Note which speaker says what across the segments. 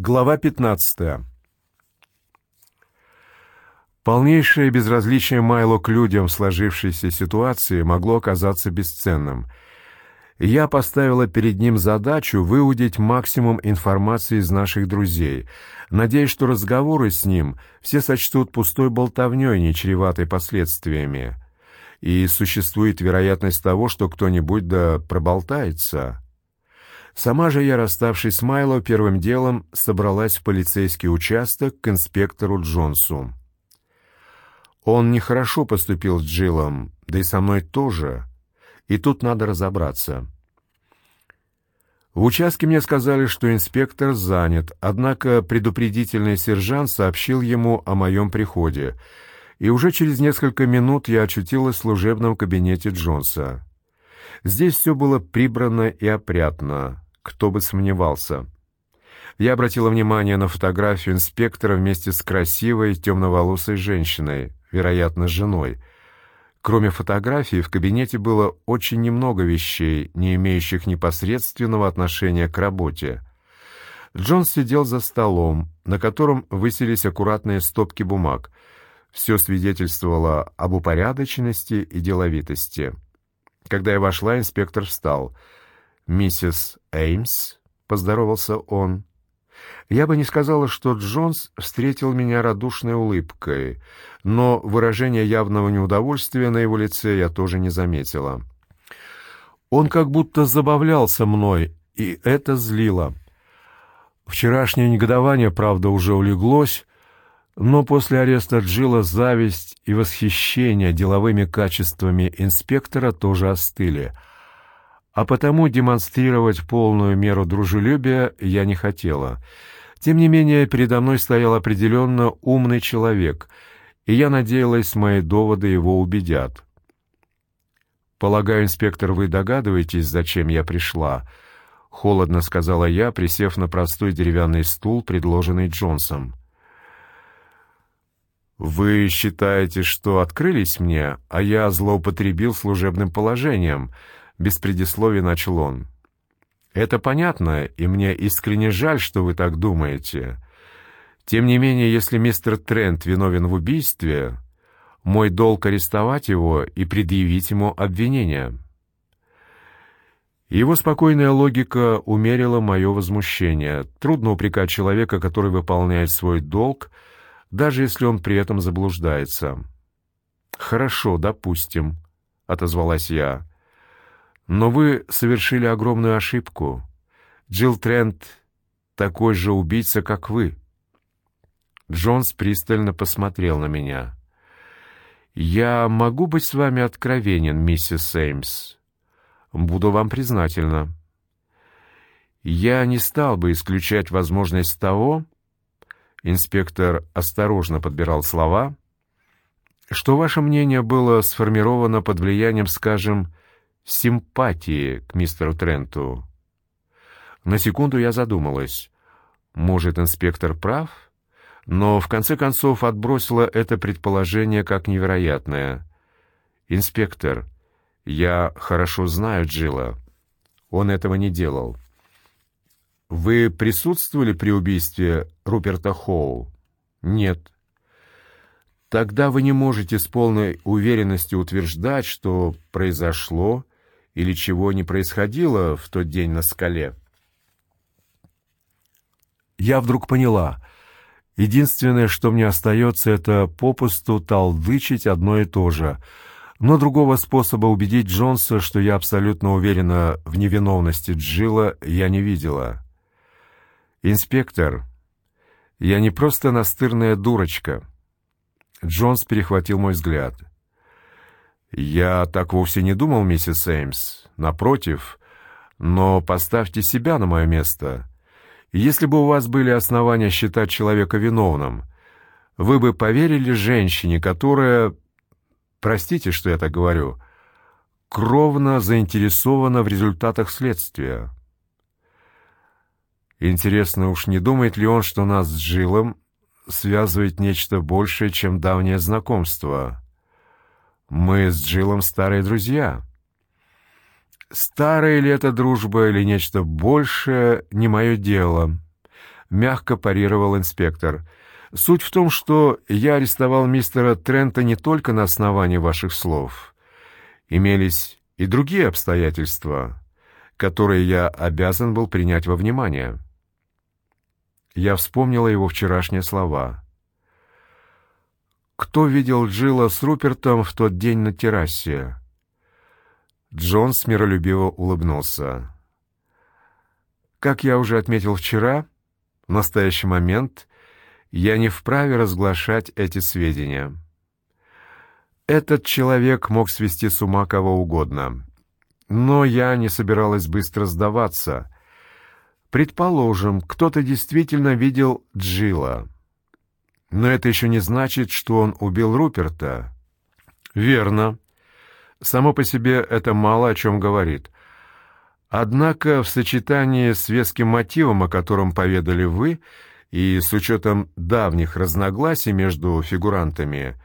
Speaker 1: Глава 15. Полнейшее безразличие Майло к людям в сложившейся ситуации могло оказаться бесценным. Я поставила перед ним задачу выудить максимум информации из наших друзей, надеясь, что разговоры с ним все сочтут пустой болтовнёй, не чреватой последствиями. И существует вероятность того, что кто-нибудь да проболтается. Сама же я, расставшись с Майло, первым делом собралась в полицейский участок к инспектору Джонсу. Он нехорошо поступил с Джиллом, да и со мной тоже. И тут надо разобраться. В участке мне сказали, что инспектор занят, однако предупредительный сержант сообщил ему о моем приходе, и уже через несколько минут я очутилась в служебном кабинете Джонса. Здесь все было прибрано и опрятно. Кто бы сомневался. Я обратила внимание на фотографию инспектора вместе с красивой темноволосой женщиной, вероятно, женой. Кроме фотографии, в кабинете было очень немного вещей, не имеющих непосредственного отношения к работе. Джон сидел за столом, на котором высились аккуратные стопки бумаг. Все свидетельствовало об упорядоченности и деловитости. Когда я вошла, инспектор встал — «Миссис Эймс», — поздоровался он. Я бы не сказала, что Джонс встретил меня радушной улыбкой, но выражение явного неудовольствия на его лице я тоже не заметила. Он как будто забавлялся мной, и это злило. Вчерашнее негодование, правда, уже улеглось, но после ареста Джилла зависть и восхищение деловыми качествами инспектора тоже остыли — а потому демонстрировать полную меру дружелюбия я не хотела. Тем не менее, передо мной стоял определенно умный человек, и я надеялась, мои доводы его убедят. «Полагаю, инспектор, вы догадываетесь, зачем я пришла?» — холодно сказала я, присев на простой деревянный стул, предложенный Джонсом. «Вы считаете, что открылись мне, а я злоупотребил служебным положением?» Без предисловий начал он. «Это понятно, и мне искренне жаль, что вы так думаете. Тем не менее, если мистер Трент виновен в убийстве, мой долг арестовать его и предъявить ему обвинение». Его спокойная логика умерила мое возмущение. Трудно упрекать человека, который выполняет свой долг, даже если он при этом заблуждается. «Хорошо, допустим», — отозвалась я. Но вы совершили огромную ошибку. Джилл Трент такой же убийца, как вы. Джонс пристально посмотрел на меня. «Я могу быть с вами откровенен, миссис Сеймс. Буду вам признательна. Я не стал бы исключать возможность того...» Инспектор осторожно подбирал слова, что ваше мнение было сформировано под влиянием, скажем, симпатии к мистеру Тренту. На секунду я задумалась. Может, инспектор прав? Но в конце концов отбросила это предположение как невероятное. «Инспектор, я хорошо знаю Джилла. Он этого не делал». «Вы присутствовали при убийстве Руперта Хоу?» «Нет». «Тогда вы не можете с полной уверенностью утверждать, что произошло или чего не происходило в тот день на скале. Я вдруг поняла. Единственное, что мне остается, это попусту толдычить одно и то же. Но другого способа убедить Джонса, что я абсолютно уверена в невиновности Джилла, я не видела. «Инспектор, я не просто настырная дурочка». Джонс перехватил мой взгляд. «Я так вовсе не думал, миссис Эймс. Напротив. Но поставьте себя на мое место. Если бы у вас были основания считать человека виновным, вы бы поверили женщине, которая, простите, что я так говорю, кровно заинтересована в результатах следствия. Интересно уж, не думает ли он, что нас с Джилом связывает нечто большее, чем давнее знакомство?» Мы с Джилом старые друзья. Старая ли это дружба или нечто большее, не мое дело. мягко парировал инспектор. Суть в том, что я арестовал мистера Трента не только на основании ваших слов. Имелись и другие обстоятельства, которые я обязан был принять во внимание. Я вспомнила его вчерашние слова. Кто видел Джилла с Рупертом в тот день на террасе? Джонс миролюбиво улыбнулся. Как я уже отметил вчера, в настоящий момент я не вправе разглашать эти сведения. Этот человек мог свести с ума кого угодно. Но я не собиралась быстро сдаваться. Предположим, кто-то действительно видел Джилла. Но это еще не значит, что он убил Руперта. Верно. Само по себе это мало о чем говорит. Однако в сочетании с веским мотивом, о котором поведали вы, и с учетом давних разногласий между фигурантами,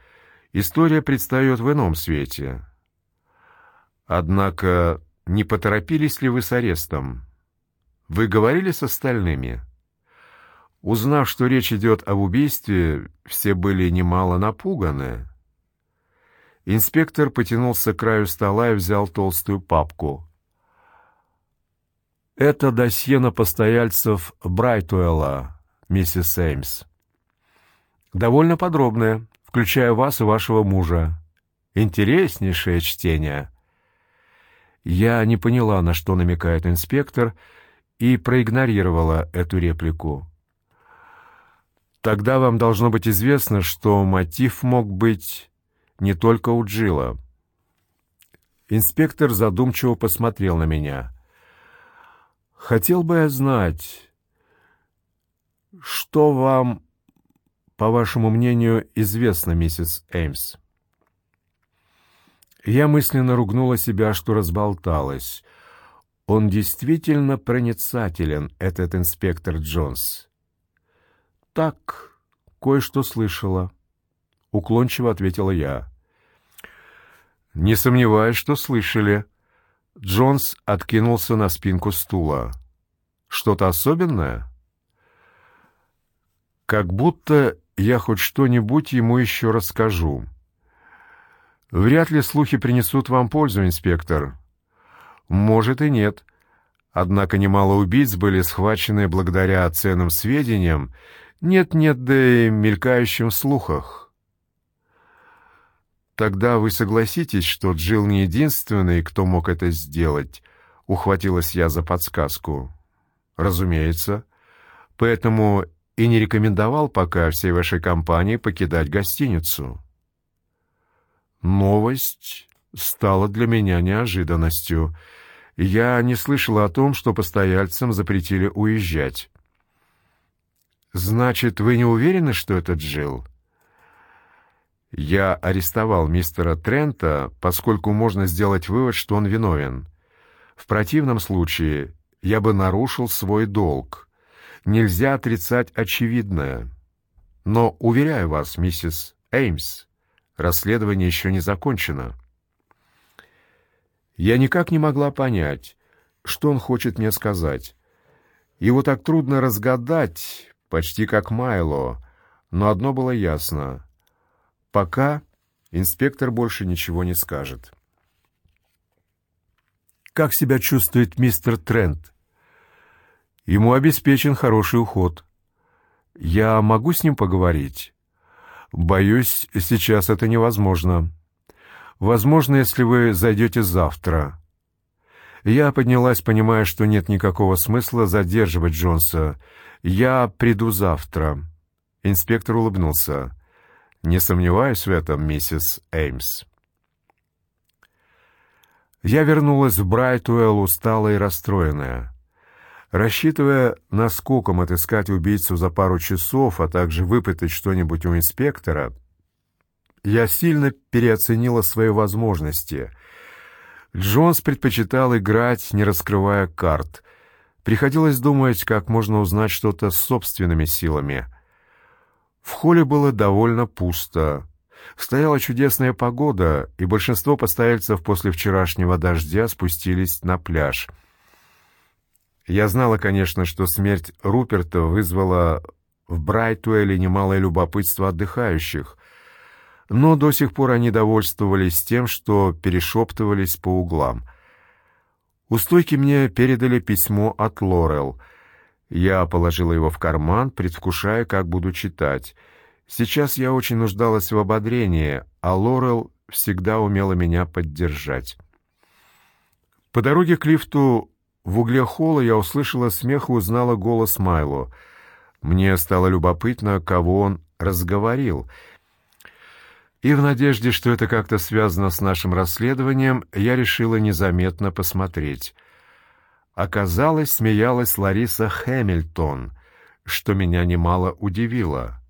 Speaker 1: история предстает в ином свете. Однако не поторопились ли вы с арестом? Вы говорили с остальными? Узнав, что речь идет об убийстве, все были немало напуганы. Инспектор потянулся к краю стола и взял толстую папку. «Это досье на постояльцев Брайтуэлла, миссис Эймс. Довольно подробное, включая вас и вашего мужа. Интереснейшее чтение». Я не поняла, на что намекает инспектор, и проигнорировала эту реплику. Тогда вам должно быть известно, что мотив мог быть не только у Джилла. Инспектор задумчиво посмотрел на меня. «Хотел бы я знать, что вам, по вашему мнению, известно, миссис Эймс?» Я мысленно ругнула себя, что разболталась. Он действительно проницателен, этот инспектор Джонс. «Так, кое-что слышала», уклончиво ответила я. Не сомневаюсь, что слышали. Джонс откинулся на спинку стула. Что-то особенное? Как будто я хоть что-нибудь ему еще расскажу. Вряд ли слухи принесут вам пользу, инспектор. Может и нет. Однако немало убийц были схвачены благодаря ценным сведениям, нет-нет, да и мелькающим слухах. Тогда вы согласитесь, что Джилл не единственный, кто мог это сделать, ухватилась я за подсказку. Разумеется. Поэтому и не рекомендовал пока всей вашей компании покидать гостиницу. Новость стала для меня неожиданностью. Я не слышала о том, что постояльцам запретили уезжать. Значит, вы не уверены, что это Джилл? Я арестовал мистера Трента, поскольку можно сделать вывод, что он виновен. В противном случае я бы нарушил свой долг. Нельзя отрицать очевидное. Но, уверяю вас, миссис Эймс, расследование еще не закончено. Я никак не могла понять, что он хочет мне сказать. Его так трудно разгадать, почти как Майло, но одно было ясно — Пока инспектор больше ничего не скажет. Как себя чувствует мистер Трент? Ему обеспечен хороший уход. Я могу с ним поговорить? Боюсь, сейчас это невозможно. Возможно, если вы зайдете завтра. Я поднялась, понимая, что нет никакого смысла задерживать Джонса. Я приду завтра. Инспектор улыбнулся. Не сомневаюсь в этом, миссис Эймс. Я вернулась в Брайтуэлл усталая и расстроенная. Рассчитывая наскоком отыскать убийцу за пару часов, а также выпытать что-нибудь у инспектора, я сильно переоценила свои возможности. Джонс предпочитал играть, не раскрывая карт. Приходилось думать, как можно узнать что-то собственными силами. В холле было довольно пусто. Стояла чудесная погода, и большинство постояльцев после вчерашнего дождя спустились на пляж. Я знала, конечно, что смерть Руперта вызвала в Брайтуэле немалое любопытство отдыхающих, но до сих пор они довольствовались тем, что перешептывались по углам. У стойки мне передали письмо от Лорел. Я положила его в карман, предвкушая, как буду читать. Сейчас я очень нуждалась в ободрении, а Лорел всегда умела меня поддержать. По дороге к лифту в угле холла я услышала смех и узнала голос Майло. Мне стало любопытно, кого он разговорил. И в надежде, что это как-то связано с нашим расследованием, я решила незаметно посмотреть. Оказалось, смеялась Лариса Хэмилтон, что меня немало удивило.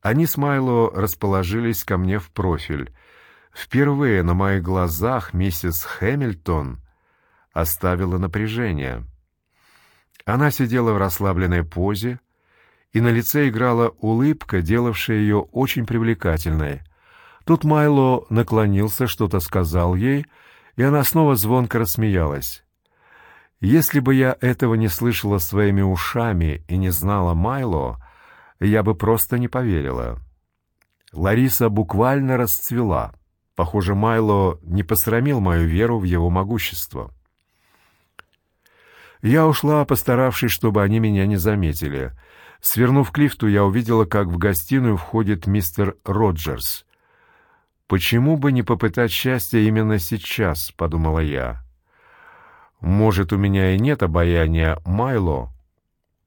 Speaker 1: Они с Майло расположились ко мне в профиль. Впервые на моих глазах миссис Хэмилтон оставила напряжение. Она сидела в расслабленной позе, и на лице играла улыбка, делавшая ее очень привлекательной. Тут Майло наклонился, что-то сказал ей, и она снова звонко рассмеялась. Если бы я этого не слышала своими ушами и не знала Майло, я бы просто не поверила. Лариса буквально расцвела. Похоже, Майло не посрамил мою веру в его могущество. Я ушла, постаравшись, чтобы они меня не заметили. Свернув к лифту, я увидела, как в гостиную входит мистер Роджерс. «Почему бы не попытать счастья именно сейчас?» — подумала я. «Может, у меня и нет обаяния Майло,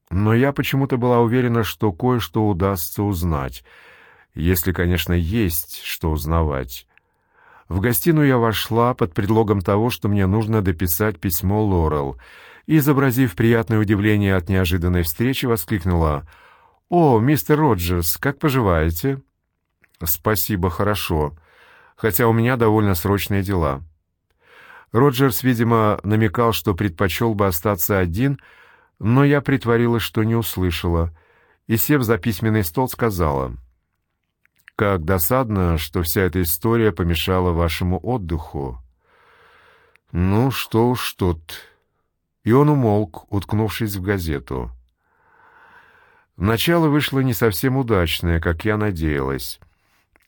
Speaker 1: но я почему-то была уверена, что кое-что удастся узнать, если, конечно, есть что узнавать». В гостиную я вошла под предлогом того, что мне нужно дописать письмо Лорел — и, изобразив приятное удивление от неожиданной встречи, воскликнула «О, мистер Роджерс, как поживаете?» «Спасибо, хорошо, хотя у меня довольно срочные дела». Роджерс, видимо, намекал, что предпочел бы остаться один, но я притворилась, что не услышала, и, сев за письменный стол, сказала «Как досадно, что вся эта история помешала вашему отдыху». «Ну, что уж тут...» и он умолк, уткнувшись в газету. Начало вышло не совсем удачное, как я надеялась.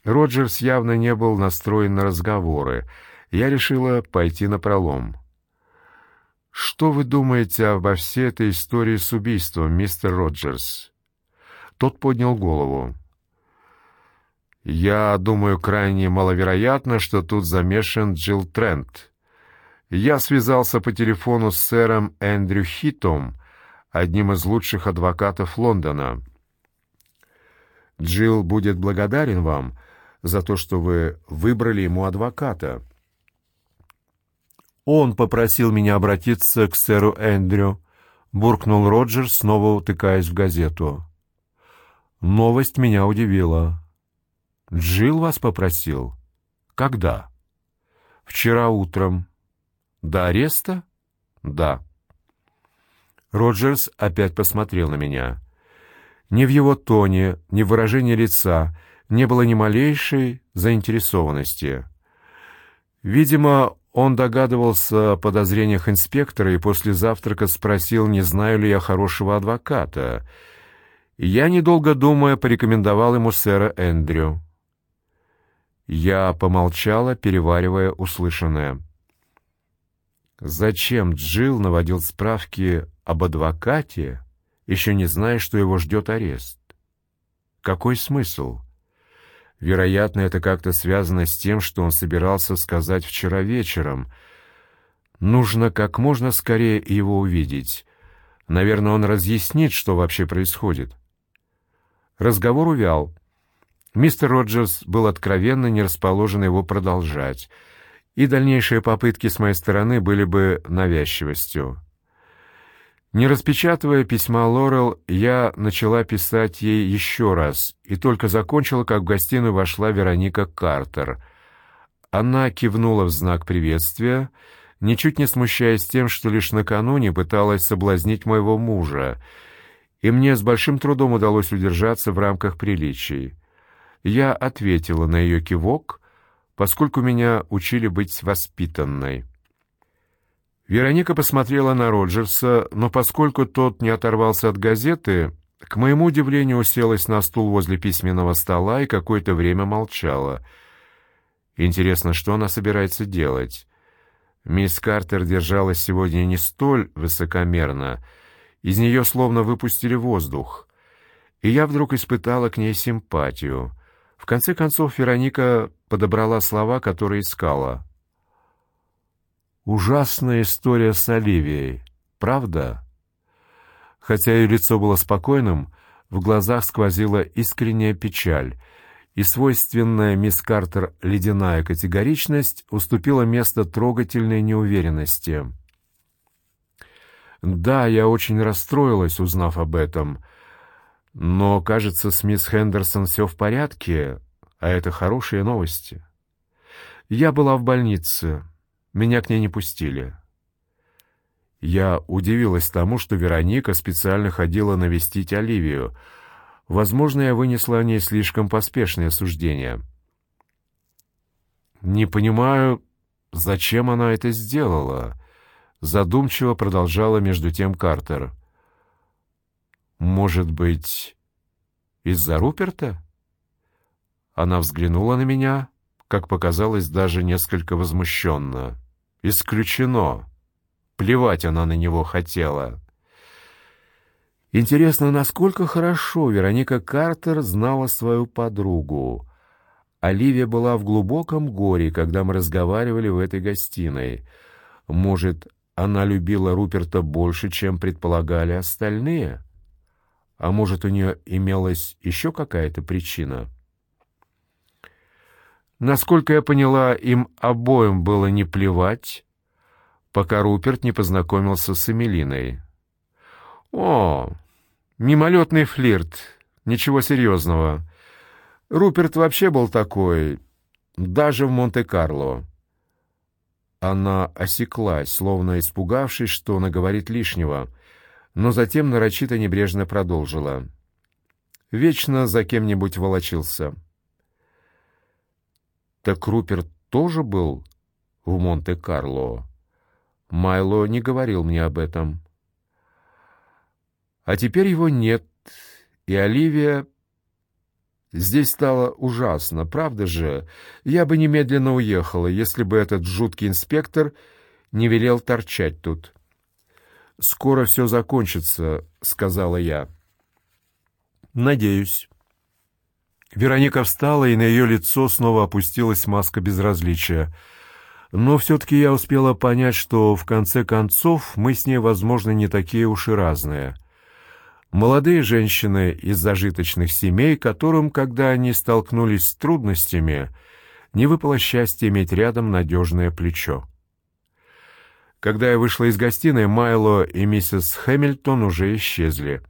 Speaker 1: Роджерс явно не был настроен на разговоры. Я решила пойти на пролом. «Что вы думаете обо всей этой истории с убийством, мистер Роджерс?» Тот поднял голову. «Я думаю, крайне маловероятно, что тут замешан Джилл Трент. Я связался по телефону с сэром Эндрю Хитом, одним из лучших адвокатов Лондона. Джилл будет благодарен вам за то, что вы выбрали ему адвоката. Он попросил меня обратиться к сэру Эндрю, буркнул Роджер, снова утыкаясь в газету. Новость меня удивила. Джилл вас попросил? Когда? Вчера утром. До ареста? Да. Роджерс опять посмотрел на меня. Ни в его тоне, ни в выражении лица не было ни малейшей заинтересованности. Видимо, он догадывался о подозрениях инспектора и после завтрака спросил, не знаю ли я хорошего адвоката. Я, недолго думая, порекомендовал ему сэра Эндрю. Я помолчала, переваривая услышанное. Зачем Джилл наводил справки об адвокате, еще не зная, что его ждет арест? Какой смысл? Вероятно, это как-то связано с тем, что он собирался сказать вчера вечером. Нужно как можно скорее его увидеть. Наверное, он разъяснит, что вообще происходит. Разговор увял. Мистер Роджерс был откровенно не расположен его продолжать — и дальнейшие попытки с моей стороны были бы навязчивостью. Не распечатывая письма Лорел, я начала писать ей еще раз, и только закончила, как в гостиную вошла Вероника Картер. Она кивнула в знак приветствия, ничуть не смущаясь тем, что лишь накануне пыталась соблазнить моего мужа, и мне с большим трудом удалось удержаться в рамках приличий. Я ответила на ее кивок, поскольку меня учили быть воспитанной. Вероника посмотрела на Роджерса, но поскольку тот не оторвался от газеты, к моему удивлению уселась на стул возле письменного стола и какое-то время молчала. Интересно, что она собирается делать? Мисс Картер держалась сегодня не столь высокомерно. Из нее словно выпустили воздух. И я вдруг испытала к ней симпатию. В конце концов Вероника подобрала слова, которые искала. «Ужасная история с Оливией, правда?» Хотя ее лицо было спокойным, в глазах сквозила искренняя печаль, и свойственная мисс Картер ледяная категоричность уступила место трогательной неуверенности. «Да, я очень расстроилась, узнав об этом», но, кажется, с мисс Хендерсон все в порядке, а это хорошие новости. Я была в больнице, меня к ней не пустили. Я удивилась тому, что Вероника специально ходила навестить Оливию. Возможно, я вынесла о ней слишком поспешное суждение. Не понимаю, зачем она это сделала, задумчиво продолжала между тем Картер. Может быть, из-за Руперта? Она взглянула на меня, как показалось, даже несколько возмущенно. Исключено. Плевать она на него хотела. Интересно, насколько хорошо Вероника Картер знала свою подругу. Оливия была в глубоком горе, когда мы разговаривали в этой гостиной. Может, она любила Руперта больше, чем предполагали остальные? А может, у нее имелась еще какая-то причина? Насколько я поняла, им обоим было не плевать, пока Руперт не познакомился с Эмилиной. О, мимолетный флирт, ничего серьезного. Руперт вообще был такой, даже в Монте-Карло. Она осеклась, словно испугавшись, что она говорит лишнего — но затем нарочито небрежно продолжила. Вечно за кем-нибудь волочился. Так Руперт тоже был в Монте-Карло. Майло не говорил мне об этом. А теперь его нет, и Оливия... Здесь стало ужасно, правда же? Я бы немедленно уехала, если бы этот жуткий инспектор не велел торчать тут. «Скоро все закончится», — сказала я. «Надеюсь». Вероника встала, и на ее лицо снова опустилась маска безразличия. Но все-таки я успела понять, что в конце концов мы с ней, возможно, не такие уж и разные. Молодые женщины из зажиточных семей, которым, когда они столкнулись с трудностями, не выпало счастья иметь рядом надежное плечо. Когда я вышла из гостиной, Майло и миссис Хэмилтон уже исчезли.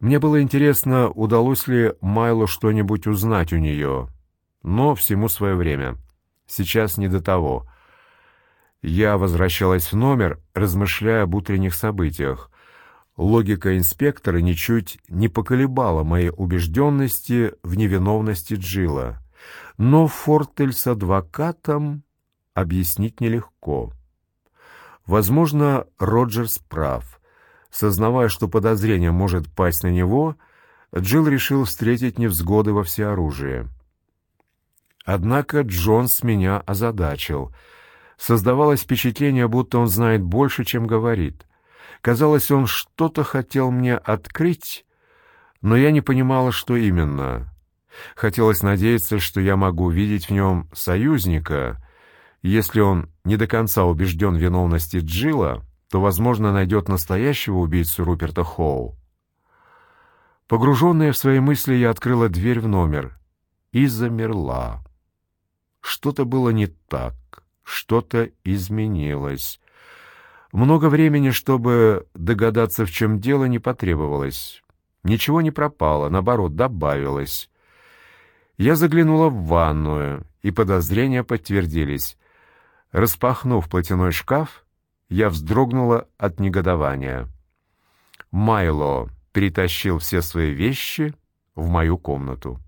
Speaker 1: Мне было интересно, удалось ли Майло что-нибудь узнать у нее. Но всему свое время. Сейчас не до того. Я возвращалась в номер, размышляя об утренних событиях. Логика инспектора ничуть не поколебала моей убежденности в невиновности Джилла. Но Фортель с адвокатом объяснить нелегко. Возможно, Роджерс прав. Сознавая, что подозрение может пасть на него, Джилл решил встретить невзгоды во всеоружии. Однако Джонс меня озадачил. Создавалось впечатление, будто он знает больше, чем говорит. Казалось, он что-то хотел мне открыть, но я не понимала, что именно. Хотелось надеяться, что я могу видеть в нем союзника, если он не до конца убежден в виновности Джилла, то, возможно, найдет настоящего убийцу Руперта Хоу. Погруженная в свои мысли, я открыла дверь в номер и замерла. Что-то было не так, что-то изменилось. Много времени, чтобы догадаться, в чем дело, не потребовалось. Ничего не пропало, наоборот, добавилось. Я заглянула в ванную, и подозрения подтвердились. Распахнув платяной шкаф, я вздрогнула от негодования. Майло перетащил все свои вещи в мою комнату.